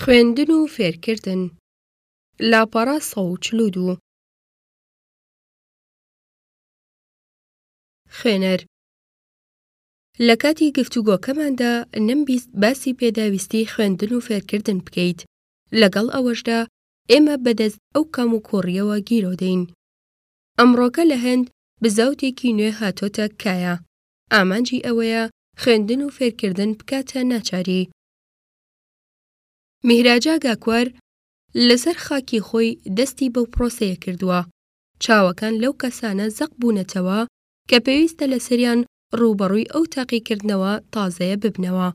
خوێندن و فێرکردن لاپەڕە سەد و چل و دوو خوێنەر لە کاتی گفتوگۆکەماندا نەمبیست باسی پێداویستی خوێندن و فێرکردن بکەیت لەگەڵ ئەوەشدا ئێمە بەدەست ئەو کام و کۆڕیەوە گیرۆدەین ئەمڕۆکە لە هەند بزاوتێکی نوێ هاتۆتە کایە ئامانجی ئەوەیە خوێندن و فێرکردن بکاتە ناچاری. میهراجا گاکوار لەسەر خاکی خۆی دەستی بەو پرۆسەیە کردووە. چاوەکان لەو کەسانە زەق بوونەتەوە کە پێویستە لەسەریان ڕووبەڕووی ئەو تاقیکردنەوە تازەیە ببنەوە.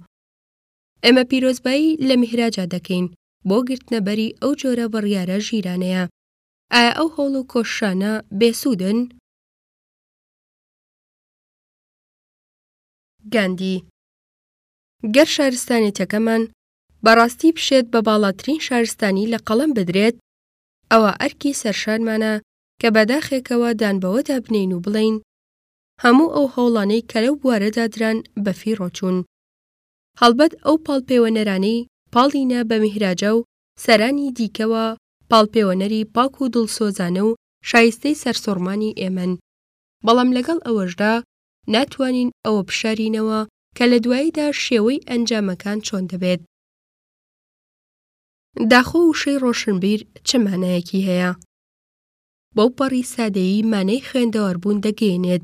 ئێمە پیرۆزبایی لە میهراجا دەکەین بۆ گرتنەبەری ئەو جۆرە بڕیارە ژیرانەیە. ئایا ئەو هەوڵ و کۆششانە بێسوودن؟ گاندی، گەر شارستانێتیەکەمان بەڕاستی بشێت بە باڵاترین شارستانی لە قەڵەم بدرێت، ئەوا ئەرکی سەرشانمانە کە بەداخێکەوە دان بەوەدا بنێین و بڵێین، هەموو ئەو هەوڵانەی کە لەو بوارەدا دران بەفیڕۆ چوون. هەڵبەت ئەو پاڵپێوەنەرانەی پاڵینە بە میهراجە و سەرانی دیکەوە پاڵپێوەنەری پاک و دڵسۆزانە و شایستەی سەرسوڕمانی ئێمەن. بەڵام لەگەڵ ئەوەشدا ناتوانین ئەوە بشارینەوە کە لە دواییدا شێوەی ئەنجامەکان چۆن دەبێت. داخۆ وشەی ڕۆشنبیر چ مانایەکی هەیە؟ بەو پەڕی سادەیی مانای خوێندەواربوون دەگەیەنێت،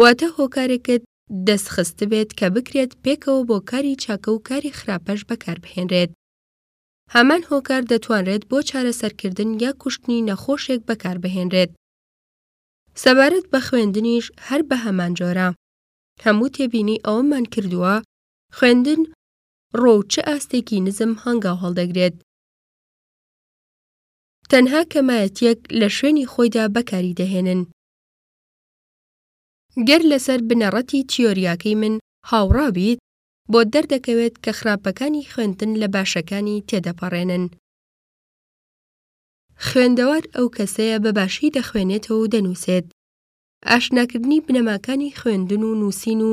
واتە هۆکارێکت دەست خستبێت کە بکرێت پێکەوە بۆ کاری چاکە و کاری خراپەش بەکاربهێنرێت. هەمان هۆکار دەتوانرێت بۆ چارەسەرکردن یا کوشتنی نەخۆشێک بەکاربهێنرێت. سەبارەت بە خوێندنیش هەر بە هەمانجۆرە. هەموو تێبینی ئەوەمان کردووە خوێندن ڕۆ و چ ئاستێکی نزم هەنگاو هەڵدەگرێت. تەنها کەمایەتیەک لە شوێنی خۆیدا بەکاری دەهێنن. گەر لەسەر بنەڕەتی تیۆریاکەی من هاوڕا بیت، بۆت دەردەکەوێت کە خراپەکانی خوێندن لە باشەکانی تێدەپەڕێنن. خوێندەوار ئەو کەسەیە بە باشی دەخوێنێتەوە و دەنووسێت. ئاشناکردنی بنەماکانی خوێندن و نووسین و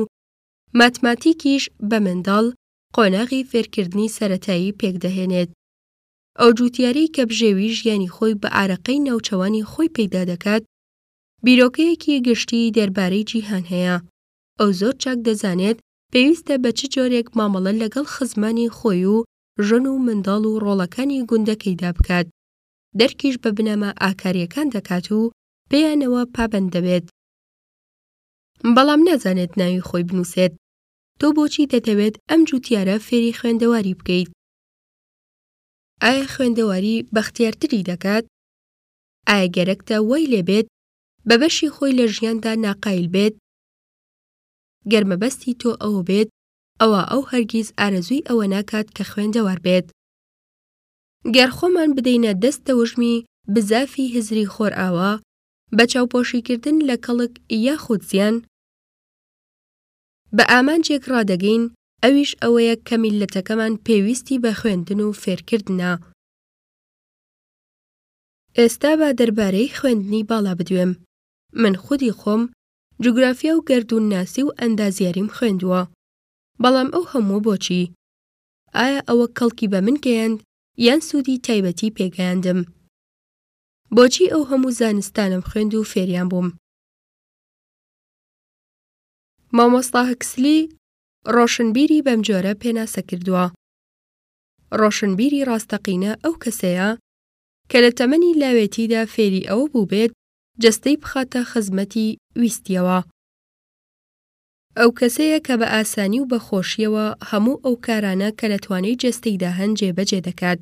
ماتماتیکیش بە منداڵ قۆناغی فێرکردنی سەرەتایی پێکدەهێنێت. ئەو جووتیارەی کە بژێوی ژیانی خۆی بە ئارەقەی ناوچەوانی خۆی پەیدا دەکات، بیرۆکەیەکی گشتیی دەربارەی جیهان هەیە، ئەو زۆر چاک دەزانێت پێویستە بە چ جۆرێک مامەڵە لەگەڵ خزمانی خۆی و ژن و منداڵ و ڕۆڵەکانی گوندە کەیدا بکات، دەرکیش بە بنەما ئاکارییەکان دەکات و پێیانەوە پابەند دەبێت. بەڵام نازانێت ناوی خۆی بنووسێت. تۆ بۆچی دەتەوێت ئەم جووتیارە فێری خوێندەواری بکەیت؟ ئایا خوێندەواری بەختیارتری دەکات؟ ئایا گەرەکتە وای لێ بێت بە بەشی خۆی لە ژیاندا ناقایل بێت؟ گەر مەبەستی تۆ ئەوە بێت ئەوا ئەو هەرگیز ئارەزووی ئەوە ناکات کە خوێندەوار بێت. گەر خۆمان بدەینە دەست دەوژمی بزافی هزری خۆرئاوا، بە چاوپۆشیکردن لە کەڵک یاخود زیان، بە ئامانجێک ڕادەگەین، ئەویش ئەوەیە کە میللەتەکەمان پێویستی بە خوێندن و فێرکردنە. ئێستا با دەربارەی خوێندنی باڵا بدوێم. من خودی خۆم جوگرافیا و گەردوونناسی و ئەندازیاریم خوێندووە. بەڵام ئەو هەمووە بۆچی؟ ئایا ئەوە کەڵکی بە من گەیاند یان سوودی تایبەتی پێ گەیاندم؟ بۆچی ئەو هەموو زانستانەم خوێند و فێریان بووم؟ مامۆستا هکسلی ڕۆشنبیری بەم جۆرە پێناسە کردووە. ڕۆشنبیری ڕاستەقینە ئەو کەسەیە کە لە تەمەنی لاوێتیدا فێری ئەوە بووبێت جەستەی بخاتە خزمەتی ویستیەوە. ئەو کەسەیە کە بە ئاسانی و بە خۆشیەوە هەموو ئەو کارانە کە لە توانای جەستەیدا هەن جێبەجێ دەکات.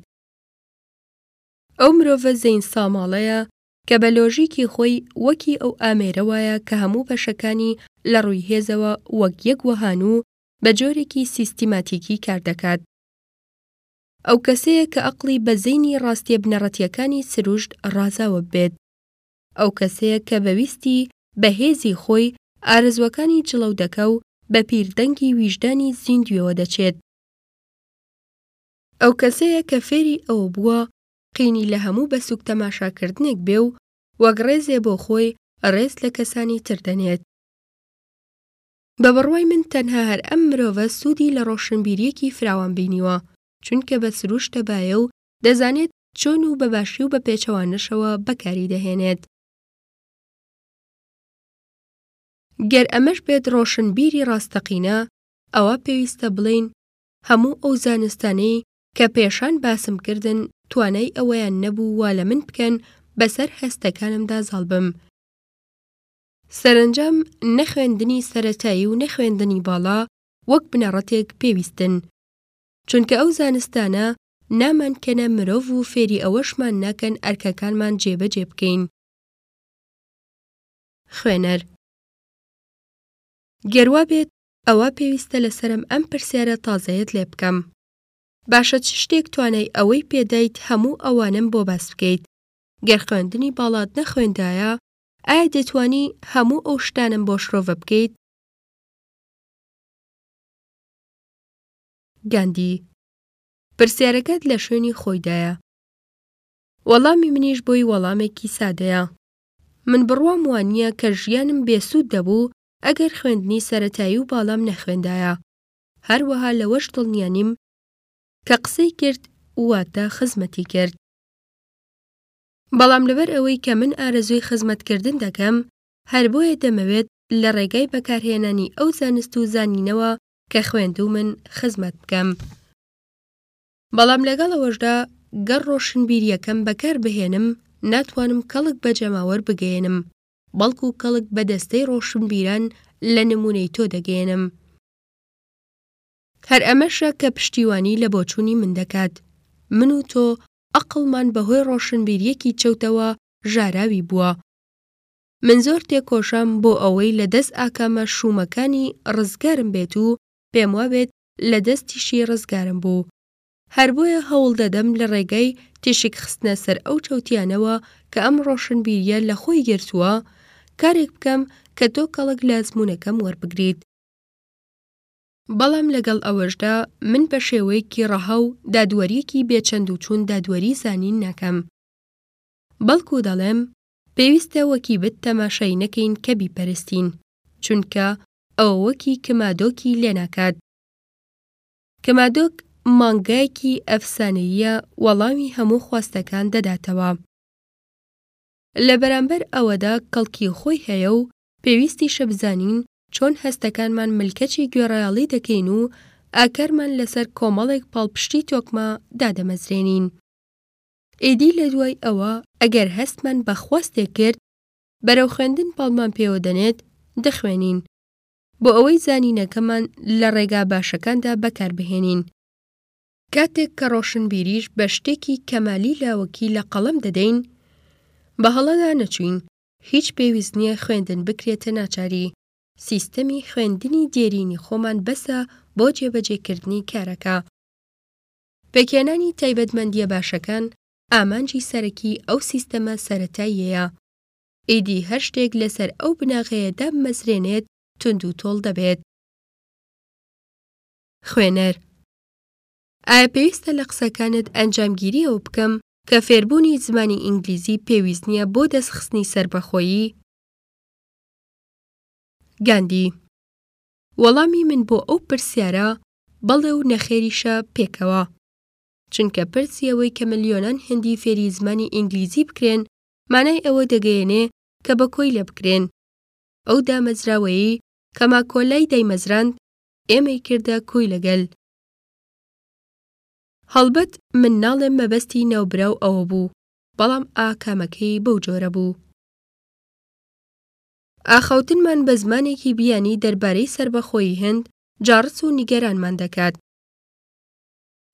ئەو مرۆڤە زەین ساماڵەیە کە بە لۆژیکی خۆی وەکی ئەو ئامێرە وایە کە هەموو بەشەکانی لە ڕووی هێزەوە وەک یەک وەهان و بە جۆرێکی سیستیماتیکی کار دەکات. ئەو کەسەیە کە ئەقڵی بە زەینی ڕاستیە بنەڕەتیەکانی سروشت ڕازاوە بێت. ئەو کەسەیە کە بە ویستی بە هێزی خۆی ئارەزووەکانی جڵەو دەکا و بە پیر دەنگی ویژدانی زیندوێوە دەچێت. ئەو کەسەیە کە فێری ئەوە بووە قینی لە هەموو بە سووک تەماشا کردنێک بێ و وەک ڕێزێ بۆ خۆی ڕێز لە کەسانی تر دەنێت. بە بڕوای من تەنها هەر ئەم مرۆڤە سوودی لە ڕۆشنبیرییەکی فراوان بینیوە، چونکە بە سرووشتە بایە و دەزانێت چۆن و بە باشی و بە پێچەوانەشەوە بەکاری دەهێنێت. گەر ئەمەش بێت ڕۆشنبیری ڕاستەقینە ئەوە پێویستە بڵین هەموو ئەو زانستانەی کە پێشان باسم کردن توانای ئەوەیان نەبوو وا لە من بکەن بەسەر هەستەکانمدا زاڵ بم. سەرەنجام نەخوێندنی سەرەتایی و نەخوێندنی باڵا وەک بنەڕەتێک پێویستن چونکە ئەو زانستانە نامانکەنە مرۆڤ و فێری ئەوەشمان ناکەن ئەرکەکانمان جێبەجێ بکەین. خوێنەر، گەر وابێت ئەوا پێویستە لەسەرم ئەم پرسیارە تازەیەت لێ بکەم. باشە چ شتێک توانای ئەوەی پێدایت هەموو ئەوانەم بۆ باس بکەیت؟ گەر خوێندنی باڵات نەخوێندایە ئایا دەتوانی هەموو ئەو شتانەم بۆ شڕۆڤە بکەیت؟ گاندی، پرسیارەکەت لە شوێنی خۆیدایە. وەڵامی منیش بۆی وەڵامێکی سادەیە. من بڕوام وانییە کە ژیانم بێسوود دەبوو ئەگەر خوێندنی سەرەتایی و باڵام نەخوێندایە. هەروەها لەوەش دڵنیا نیم کە قسەی کرد واتە خزمەتی کرد. بەڵام لەبەر ئەوەی کە من ئارەزووی خزمەتکردن دەکەم، هەر بۆیە دەمەوێت لە ڕێگای بەکارهێنانی ئەو زانست و زانینەوە کە خوێندوومن خزمەت بکەم. بەڵام لەگەڵ ئەوەشدا گەر ڕۆشنبیرییەکەم بەکار بهێنم ناتوانم کەڵک بە جەماوەر بگەیەنم، بەڵکو کەڵک بە دەستەی ڕۆشنبیران لە نموونەی تۆ دەگەیەنم. هەر ئەمەشە کە پشتیوانی لە بۆچوونی من دەکات. من و تۆ ئەقڵمان بەهۆی ڕۆشنبیرییەکی چەوتەوە ژاراوی بووە. من زۆر تێکۆشام بۆ ئەوەی لە دەست ئاکامە شوومەکانی ڕزگارم بێت و پێم وابێت لە دەستیشی ڕزگارم بوو. هەر بۆیە هەوڵ دەدەم لە ڕێگای تیشک خستنە سەر ئەو چەوتیانەوە کە ئەم ڕۆشنبیریە لە خۆی گرتووە، کارێک بکەم کە تۆ کەڵک لە ئەزموونەکەم وەربگریت. بەڵام لەگەڵ ئەوەشدا من بە شێوەیەکی ڕەها و دادوەرییەکی بێ چەند و چوون دادوەری زانین ناکەم. بەڵکوو دەڵێم، پێویستە وەکی بت تەماشای نەکەین کە بیپەرستین، چونکە ئەوە وەکی کمادۆکی لێناکات. کمادۆک مانگایەکی ئەفسانەییە وەڵامی هەموو خواستەکان دەداتەوە. لە بەرامبەر ئەوەدا کەڵکی خۆی هەیە و پێویستیشە بزانین چۆن هەستەکانمان ملکەچی گوێڕایەڵی دەکەین و ئاکارمان لەسەر کۆمەڵێک پاڵپشتی تۆکمە دادەمەزرێنین. ئیدی لە دوای ئەوە ئەگەر هەستمان بە خواستێک کرد بەرەو خوێندن پاڵمان پێوە دەنێت دەخوێنین بۆ ئەوەی زانینەکەمان لە ڕێگا باشەکاندا بەکار بهێنین. کاتێک کە ڕۆشنبیریش بە شتێکی کەمالی لاوەکی لە قەڵەم دەدەین بە هەڵەدا نەچووین، هیچ پێویست نییە خوێندن بکرێتە ناچاری، سیستەمی خوێندنی دێرینی خۆمان بەسە بۆ جێبەجێکردنی کارەکە. پێکهێنانی تایبەتمەندییە باشەکان ئامانجی سەرەکی ئەو سیستەمە سەرەتاییەیە. ئیدی هەر شتێک لەسەر ئەو بناغەیە دابمەزرێنێت توند و تۆڵ دەبێت. خوێنەر ئایا پێویستە لە قسەکانت ئەنجامگیری ئەو بکەم کە فێربوونی زمانی ئینگلیزی پێویست نییە بۆ دەستخستنی سەربەخۆیی؟ گاندی وەڵامی من بۆ ئەو پرسیارە بەڵێ و نەخێریشە پێکەوە. چونکە پرسی ئەوەی کە ملیۆنان هندی فێری زمانی ئینگلیزی بکرێن مانای ئەوە دەگەیەنێ کە بە کۆیلە بکرێن. ئەو دامەزراوەیەی کە ماکۆلای دایمەزراند ئێمەی کردە کۆیلە گەل. هەڵبەت من ناڵێم مەبەستی ناوبراو ئەوە بوو، بەڵام ئاکامەکەی بەو جۆرە بوو. ئاخاوتنمان بە زمانێکی بیانی دەربارەی سەربەخۆیی هند جاڕس و نیگەرانمان دەکات.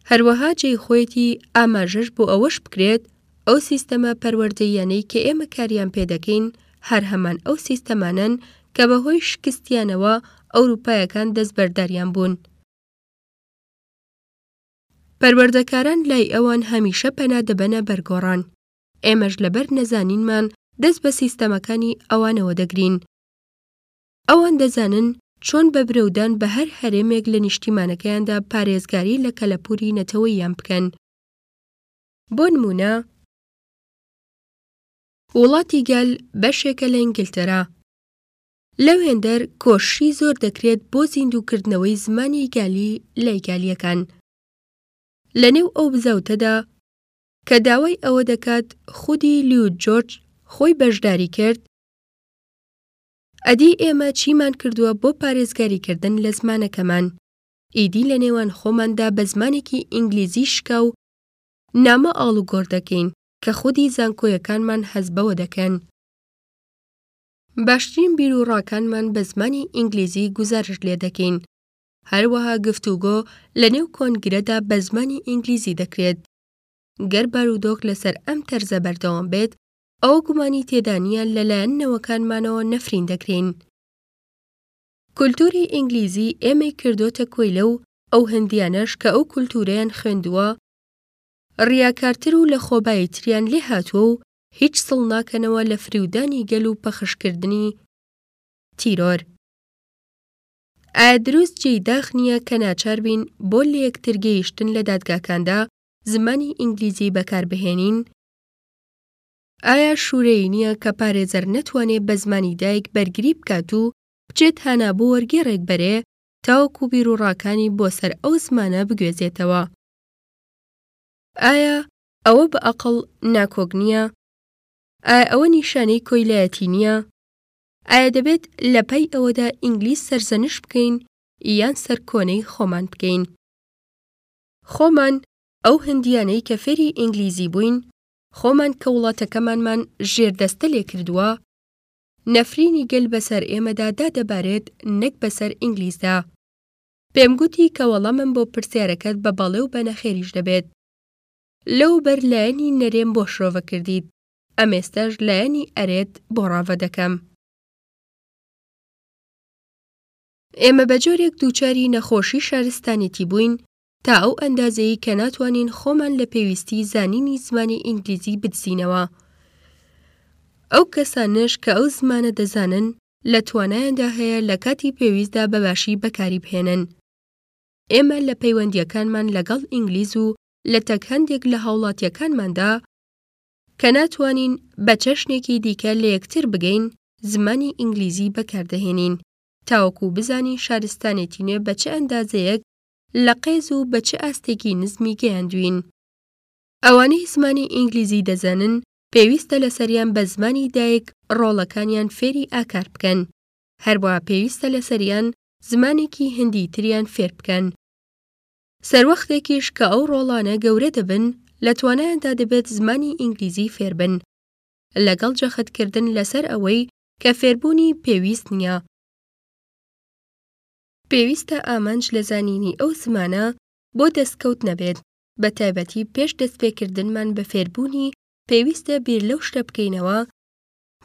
هەروەها جێی خۆیەتی ئاماژەش بۆ ئەوەش بکرێت ئەو سیستەمە پەروەردەییانەی کە ئێمە کاریان پێدەکەین هەر هەمان ئەو سیستەمانەن کە بەهۆی شکستیانەوە ئەوروپایەکان دەستبەرداریان بوون. پەروەردەکاران لای ئەوان هەمیشە پەنا دەبەنە بەر گۆڕان. ئێمەش لەبەر نەزانینمان دەست بە سیستەمەکانی ئەوانەوە دەگرین. ئەوان دەزانن چۆن بە برەودان بە هەر هەرێمێک لە نیشتیمانەکەیاندا پارێزگاری لە کەلەپووری نەتەوەییان بکەن. بۆ نموونە، وڵاتی گەل بەشێکە لە ئینگلتەرا، لەوێندەر کۆششی زۆر دەکرێت بۆ زیندووکردنەوەی زمانی گالی لای گالییەکان لەنێو ئەو بزاوتەدا کە داوای ئەوە دەکات خودی لیود جۆرج خۆی بەشداری کرد ئەدی ئێمە چیمان کردووە بۆ پارێزگاری کردن لە زمانەکەمان؟ ئیدی لە نێوان خۆماندا بە زمانێکی ئینگلیزی شکاو نامە ئاڵوگۆڕ دەکەین کە خودی زانکۆیەکانمان هەست بەوە دەکەن باشترین بیروڕاکانمان بە زمانی ئینگلیزی گوزارش لێ دەکەین هەروەها گفتوگۆ لە نێو کۆنگرەدا بە زمانی ئینگلیزی دەکرێت گەر بارودۆخ لەسەر ئەم تەرزە بەردەوام بێت ئەوە گومانی تێدا نییە لە لایەن نەوەکانمانەوە نەفرین دەکرێین. کولتووری ئینگلیزی ئێمەی کردۆتە کۆیلە و ئەو هندیانەش کە ئەو کولتوورەیان خوێندووە ڕیاکارتر و لەخۆبایی تریان لێ هاتووە و هیچ سڵ ناکەنەوە لە فریودانی گەل و پەخش کردنی تیرۆر. ئایا دروست جێی داخ نییە کە ناچار بین بۆ لەیەکتر گەیشتن لە دادگاکاندا زمانی ئینگلیزی بەکار بهێنین؟ ئایا شورەیی نییە کە پارێزەر نەتوانێ بە زمانی دایک بەرگری بکات و بچێت هانا بۆ وەرگێڕێک بەرێ تاوەکو بیروڕاکانی بۆ سەر ئەو زمانە بگوێزێتەوە؟ ئایا ئەوە بە ئەقڵ ناکۆک نییە؟ ئایا ئەوە نیشانەی کۆیلایەتی نییە؟ ئایا دەبێت لە پای ئەوەدا ئینگلیز سەرزەنشت بکەین یان سەرکۆنەی خۆمان بکەین؟ خۆمان ئەو هندیانەی کە فێری ئینگلیزی بووین خۆمان کە وڵاتەکەمانمان ژێر دەستە لێ کردووە نەفرینی گەل بەسەر ئێمەدا دادەبارێت نەک بەسەر ئینگلیزدا. پێم گوتی کە وەڵامم بۆ پرسیارەکەت بە بەڵێ و بە نەخێریش دەبێت. لەو بەر لایەنی نەرێم بۆ شرۆڤە کردیت، ئەمێستەش لایەنی ئەرێت بۆ ڕاڤە دەکەم. ئێمە بە جۆرێک دووچاری نەخۆشی شارستانێتی بووین تا ئەو ئەندازەیەی کە ناتوانین خۆمان لە پێویستی زانینی زمانی ئینگلیزی بدزینەوە. ئەو کەسانەش کە ئەو زمانە دەزانن لە توانایاندا هەیە لە کاتی پێویستدا بە باشی بەکاری بهێنن. ئێمە لە پەیوەندییەکانمان لەگەڵ ئینگلیز و لە تەک هەندێک لە هاوڵاتییەکانماندا کە ناتوانین بە چەشنێکی دیکە لە یەکتر بگەین زمانی ئینگلیزی بەکاردەهێنین تاوەکو بزانین شارستانێتی نوێ بە چ ئەندازەیەک لە قێز و بە چ ئاستێکی نزمی گەیاندوین. ئەوانەی زمانی ئینگلیزی دەزانن پێویستە لەسەریان بە زمانی دایک ڕۆڵەکانیان فێری ئاکار بکەن. هەروا پێویستە لەسەریان زمانێکی هندی تریان فێر بکەن. سەروەختێکیش کە ئەو ڕۆڵانە گەورە دەبن لە توانایاندا دەبێت زمانی ئینگلیزی فێر بن. لەگەڵ جەخت کردن لەسەر ئەوەی کە فێربوونی پێویست نیە. پێویستە ئامانج لە زانینی ئەو زمانە بۆ دەستکەوت نەبێت، بە تایبەتی پێش دەستپێکردنمان بە فێربوونی، پێویستە بیر لەو شتە بکەینەوە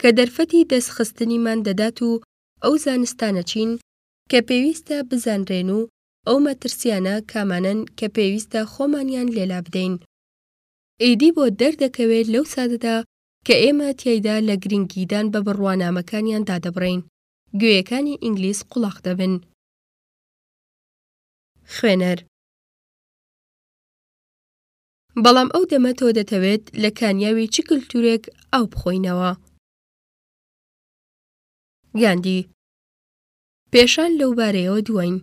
کە دەرفەتی دەستخستنیمان دەدات و ئەو زانستانە چین کە پێویستە بزانرێن و ئەو مەترسییانە کامانەن کە پێویستە خۆمانیان لێلا بدەین. ئیدی بۆ دەردەکەوێت لەو ساتەدا کە ئێمە تیایدا لە گرنگیدان بە بڕوانامەکانیان دادەبڕێین، گوێیەکانی ئینگلیز قوڵاخ دەبن. خوێنەر. بەڵام ئەو دەمە تۆ دەتەوێت لە کانیاوی چ کلتورێک ئاو بخۆینەوە؟ گاندی. پێشان لەو بارەیەوە دوواین.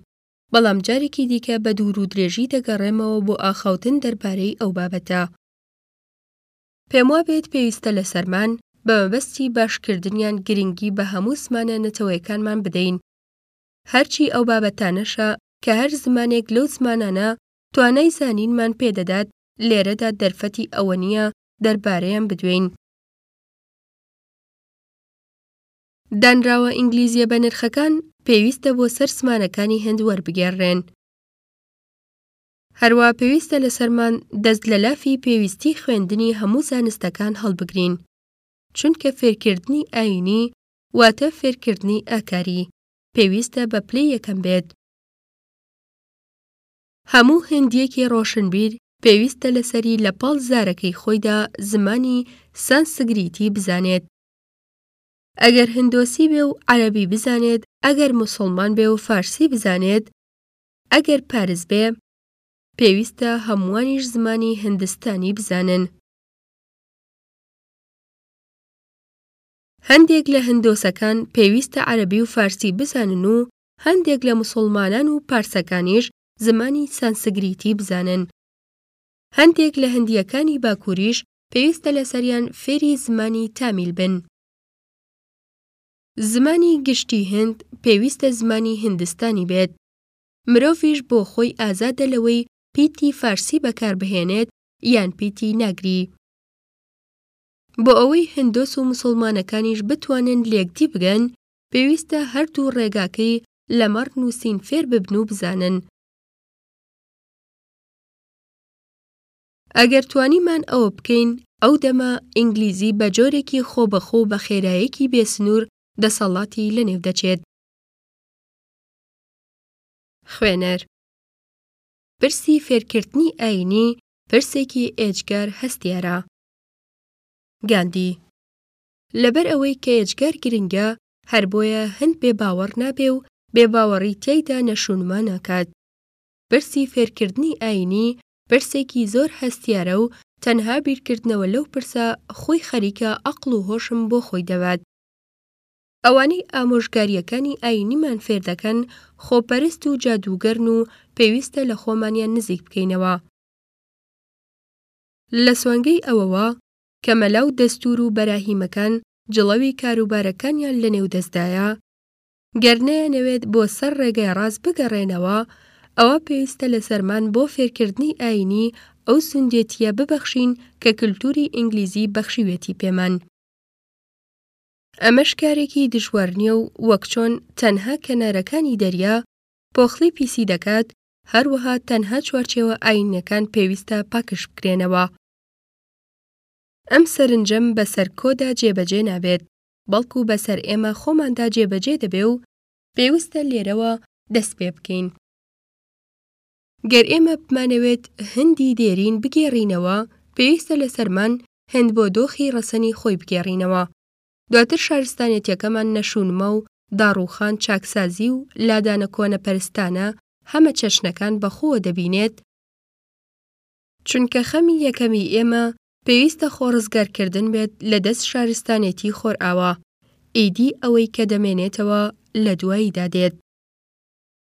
بەڵام جارێکی دیکە بە دوورو درێژی دەگەڕێمەوە بۆ ئاخاوتن دەربارەی ئەو بابەتە. پێموابێت پێویستە لە سەرمان، بە مەبەستی باشکردنیان گرنگی بە هەموو زمانە نەتەوەیەکانمان بدەین. هەرچی ئەو بابەتانەشە کە هەر زمانێک لەو زمانانە توانای زانینمان پێ دەدات، لێرەدا دەرفەتی ئەوە نییە دەربارەیان بدوێین. دانراوە ئینگلیزییە بەنرخەکان پێویستە بۆ سەر زمانەکانی هند وەربگێڕرێن. هەروا پێویستە لەسەرمان دەست لە لافی پێویستی خوێندنی هەموو زانستەکان هەڵبگرین، چونکە فێرکردنی ئایینی واتە فێرکردنی ئاکاری، پێویستە بە پلەی یەکەم بێت. هەموو هندییەکی ڕۆشنبیر پێویستە لەسەری لە پاڵ زارەکەی خۆیدا زمانی سانسگریتی بزانێت، ئەگەر هندۆسی بێ و عەرەبی بزانێت، ئەگەر موسوڵمان بێ و فارسی بزانێت، ئەگەر پارس بێ پێویستە هەمووانیش زمانی هندستانی بزانن. هەندێک لە هندۆسەکان پێویستە عەرەبی و فارسی بزانن و هەندێک لە مسوڵمانان و پارسەکانیش زمانی سانسگریتی بزانن. هەندێک لە هندییەکانی باکووریش پێویستە لەسەریان فێری زمانی تامیل بن. زمانی گشتی هند پێویستە زمانی هندستانی بێت. مرۆڤیش بۆ خۆی ئازادە لەوەی پیتی فارسی بەکار بهێنێت یان پیتی ناگری. بۆ ئەوەی هندۆس و موسوڵمانەکانیش بتوانن لێکدی بگەن، پێویستە هەردوو ڕێگاکەی لەمەڕ نووسین فێر ببن و بزانن. ئەگەر توانیمان ئەوە بکەین، ئەو دەمە ئینگلیزی بە جۆرێکی خۆبەخۆ و بە خێرایەکی بێ سنوور دەسەڵاتی لەنێو دەچێت. خوێنەر، پرسی فێرکردنی ئایینی پرسێکی ئێجگار هەستیارە. گاندی، لەبەر ئەوەی کە ئێجگار گرنگە، هەر بۆیە هەند بێ باوەڕ نابێ و بێباوەڕی تیایدا نەشونما ناکات. پرسی فێرکردنی ئایینی پرسێکی زۆر هەستیارە و تەنها بیرکردنەوە لەو پرسە خۆی خەریکە ئەقڵ و هۆشم بۆ خۆی دەوات. ئەوانەی ئامۆژگارییەکانی ئایینیمان فێر دەکەن، خۆپەرست و جادووگەرن و پێویستە لە خۆمانیان نزیک بکەینەوە. لە سۆنگەی ئەوەوە کە مەلا و دەستوور و بەراهیمەکان جڵەوی کاروبارەکانیان لەنێو دەستدایە، گەر نەیانەوێت بۆ سەر ڕێگای ڕاست بگەڕێنەوە، ئەوا پێویستە لەسەرمان بۆ فێرکردنی ئایینی ئەو سوندێتییە ببەخشین کە کلتوری ئینگلیزی بەخشیوێتی پێمان. ئەمەش کارێکی دژوار نییە و وەک چۆن تەنها کەنارەکانی دەریا پۆخڵی پیسی دەکات، هەروەها تەنها چوارچێوە ئایینیەکان پێویستە پاکژبکرێنەوە. ئەم سەرنجەم بەسەر کۆدا جێبەجێ نابێت. بەڵکو بەسەر ئێمە خۆماندا جێبەجێ دەبێ و پێوستە لێرەوە دەست پێ بکەین. گەر ئێمە بمانەوێت هەندی دێرین بگێڕینەوە، پێویستە لەسەرمان هەند بۆ دۆخی ڕەسەنی خۆی بگێڕینەوە. دواتر شارستانێتیەکەمان نەشونما و داڕووخان چاکسازی و لادانە کۆنەپەرستانە هەمە چەشنەکان بەخۆوە دەبینێت، چونکە خەمی یەکەمی ئێمە پێویستە خۆڕزگار کردن بێت لە دەست شارستانێتی خۆرئاوا، ئیدی ئەوەی کە دەمێنێتەوە لە دواییدا دێت.